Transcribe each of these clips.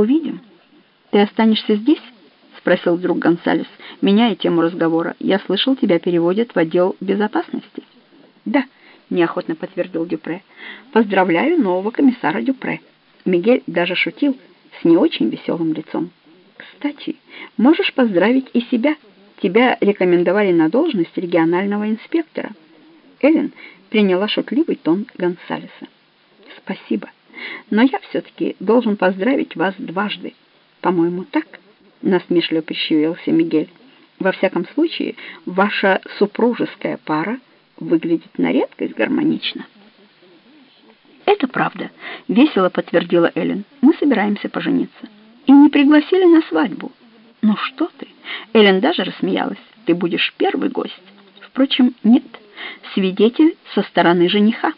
«Увидим. Ты останешься здесь?» — спросил вдруг Гонсалес, меняя тему разговора. «Я слышал, тебя переводят в отдел безопасности». «Да», — неохотно подтвердил Дюпре. «Поздравляю нового комиссара Дюпре». Мигель даже шутил с не очень веселым лицом. «Кстати, можешь поздравить и себя. Тебя рекомендовали на должность регионального инспектора». Эллен приняла шутливый тон Гонсалеса. «Спасибо, но я все-таки должен поздравить вас дважды. По-моему, так?» — насмешливо прищурился Мигель. «Во всяком случае, ваша супружеская пара выглядит на редкость гармонично». «Это правда», — весело подтвердила Эллен. «Мы собираемся пожениться. И не пригласили на свадьбу». «Ну что ты?» — Эллен даже рассмеялась. «Ты будешь первый гость». «Впрочем, нет. Свидетель со стороны жениха.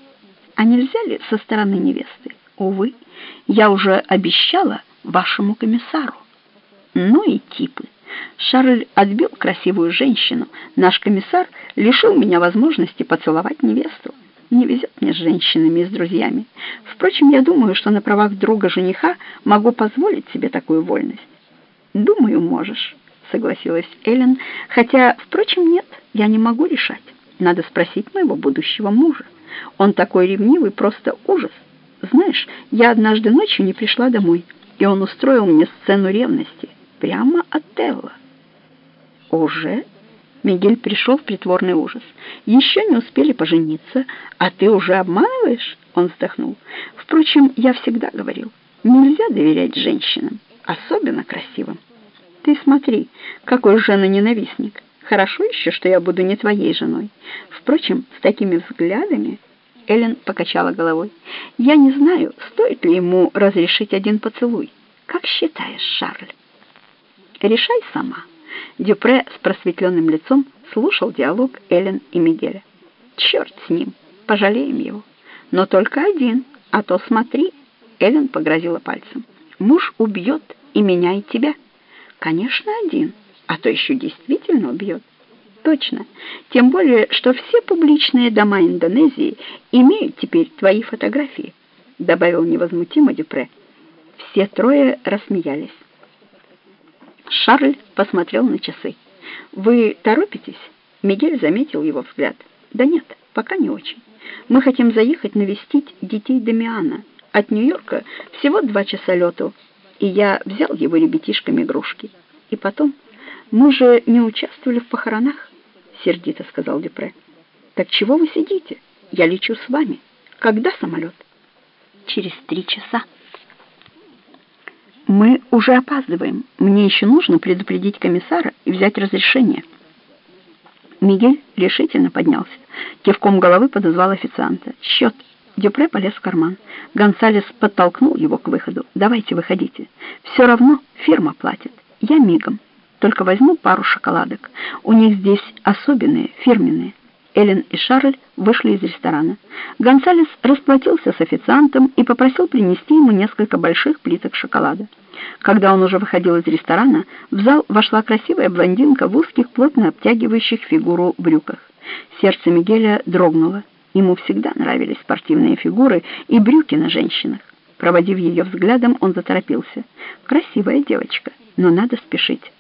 А нельзя ли со стороны невесты? Увы, я уже обещала вашему комиссару». Ну и типы. Шарль отбил красивую женщину. Наш комиссар лишил меня возможности поцеловать невесту. Не везет мне с женщинами и с друзьями. Впрочем, я думаю, что на правах друга жениха могу позволить себе такую вольность. Думаю, можешь, согласилась Эллен, хотя, впрочем, нет, я не могу решать. Надо спросить моего будущего мужа. Он такой ревнивый, просто ужас. Знаешь, я однажды ночью не пришла домой, и он устроил мне сцену ревности прямо от Телла. Уже? Мигель пришел в притворный ужас. Еще не успели пожениться, а ты уже обманываешь? Он вздохнул. Впрочем, я всегда говорил, нельзя доверять женщинам, особенно красивым. Ты смотри, какой жена-ненавистник. Хорошо еще, что я буду не твоей женой. Впрочем, с такими взглядами... Эллен покачала головой. «Я не знаю, стоит ли ему разрешить один поцелуй. Как считаешь, Шарль?» Решай сама. Дюпре с просветленным лицом слушал диалог Эллен и Мигеля. Черт с ним, пожалеем его. Но только один, а то смотри. Эллен погрозила пальцем. Муж убьет и меня, и тебя. Конечно, один, а то еще действительно убьет. Точно. Тем более, что все публичные дома Индонезии имеют теперь твои фотографии, добавил невозмутимо Дюпре. Все трое рассмеялись. Шарль посмотрел на часы. «Вы торопитесь?» Мигель заметил его взгляд. «Да нет, пока не очень. Мы хотим заехать навестить детей Дамиана. От Нью-Йорка всего два часа лету, и я взял его ребятишками игрушки. И потом, мы же не участвовали в похоронах», — сердито сказал Дюпре. «Так чего вы сидите? Я лечу с вами. Когда самолет?» «Через три часа». «Мы уже опаздываем. Мне еще нужно предупредить комиссара и взять разрешение». Мигель решительно поднялся. Кивком головы подозвал официанта. «Счет». Дюпре полез в карман. Гонсалес подтолкнул его к выходу. «Давайте, выходите. Все равно фирма платит. Я мигом. Только возьму пару шоколадок. У них здесь особенные, фирменные». Эллен и Шарль вышли из ресторана. Гонсалес расплатился с официантом и попросил принести ему несколько больших плиток шоколада. Когда он уже выходил из ресторана, в зал вошла красивая блондинка в узких, плотно обтягивающих фигуру брюках. Сердце Мигеля дрогнуло. Ему всегда нравились спортивные фигуры и брюки на женщинах. Проводив ее взглядом, он заторопился. «Красивая девочка, но надо спешить».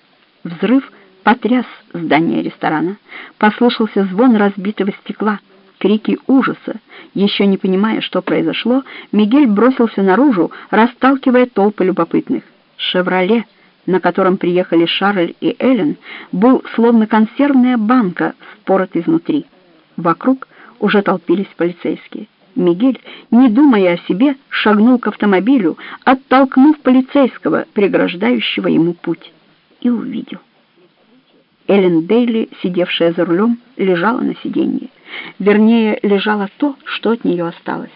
Взрыв потряс здание ресторана. Послышался звон разбитого стекла, крики ужаса. Еще не понимая, что произошло, Мигель бросился наружу, расталкивая толпы любопытных. «Шевроле», на котором приехали Шарль и Эллен, был словно консервная банка, спорот изнутри. Вокруг уже толпились полицейские. Мигель, не думая о себе, шагнул к автомобилю, оттолкнув полицейского, преграждающего ему путь, и увидел. Эллен Дейли, сидевшая за рулем, лежала на сиденье. Вернее, лежало то, что от нее осталось.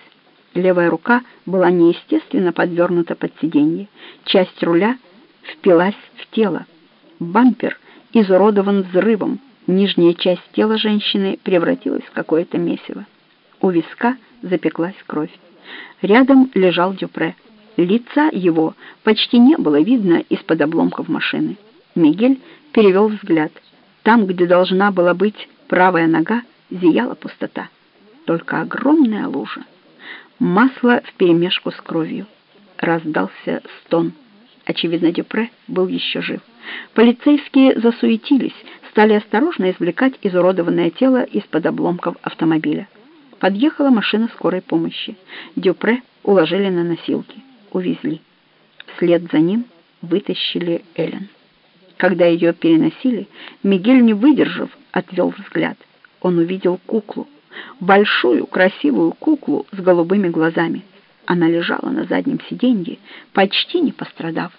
Левая рука была неестественно подвернута под сиденье. Часть руля впилась в тело. Бампер изуродован взрывом. Нижняя часть тела женщины превратилась в какое-то месиво. У виска запеклась кровь. Рядом лежал Дюпре. Лица его почти не было видно из-под обломков машины. Мигель перевел взгляд. Там, где должна была быть правая нога, зияла пустота. Только огромная лужа. Масло вперемешку с кровью. Раздался стон. Очевидно, Дюпре был еще жив. Полицейские засуетились, стали осторожно извлекать изуродованное тело из-под обломков автомобиля. Подъехала машина скорой помощи. Дюпре уложили на носилки, увезли. Вслед за ним вытащили Эллен. Когда ее переносили, Мигель, не выдержав, отвел взгляд. Он увидел куклу, большую красивую куклу с голубыми глазами. Она лежала на заднем сиденье, почти не пострадав.